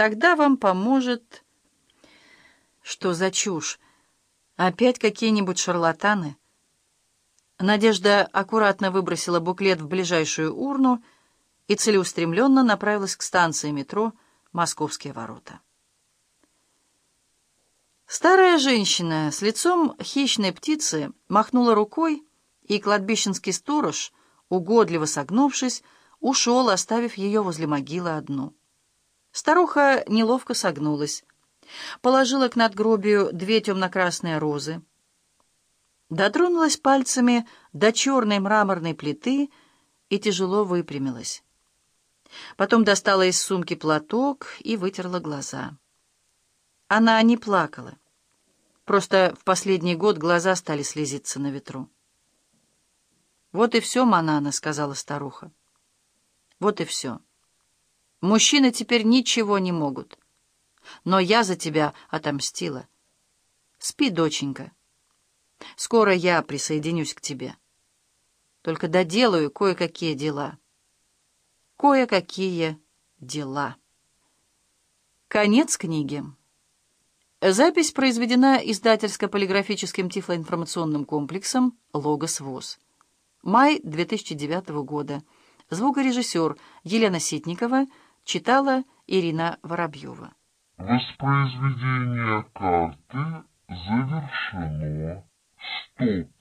Тогда вам поможет... Что за чушь? Опять какие-нибудь шарлатаны? Надежда аккуратно выбросила буклет в ближайшую урну и целеустремленно направилась к станции метро «Московские ворота». Старая женщина с лицом хищной птицы махнула рукой, и кладбищенский сторож, угодливо согнувшись, ушел, оставив ее возле могилы одну. Старуха неловко согнулась, положила к надгробию две темно-красные розы, дотронулась пальцами до черной мраморной плиты и тяжело выпрямилась. Потом достала из сумки платок и вытерла глаза. Она не плакала. Просто в последний год глаза стали слезиться на ветру. «Вот и все, Манана», — сказала старуха. «Вот и все. Мужчины теперь ничего не могут. Но я за тебя отомстила. Спи, доченька». Скоро я присоединюсь к тебе. Только доделаю кое-какие дела. Кое-какие дела. Конец книги. Запись произведена издательско-полиграфическим тифлоинформационным комплексом «Логос ВОЗ». Май 2009 года. Звукорежиссер Елена Ситникова читала Ирина Воробьева. Воспроизведение карты завершено. Стоп.